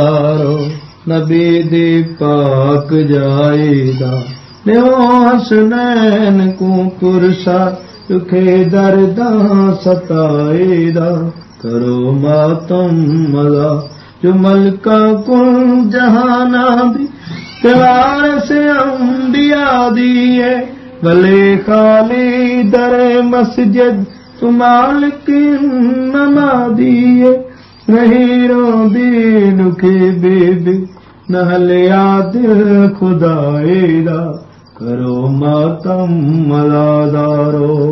دارو، نبی دی پاک جائے دا دیو حسنین کو پرسا چکے درداں ستائے دا کرو ماتم ملا، جو ملکہ کن جہانا دی۔ پیار سے انبیاء دیے بلے خالی در مسجد، تو مالک نما دیے نہیں رو دین کی بی بی نہل یاد خدا کرو ماتم ملا دارو۔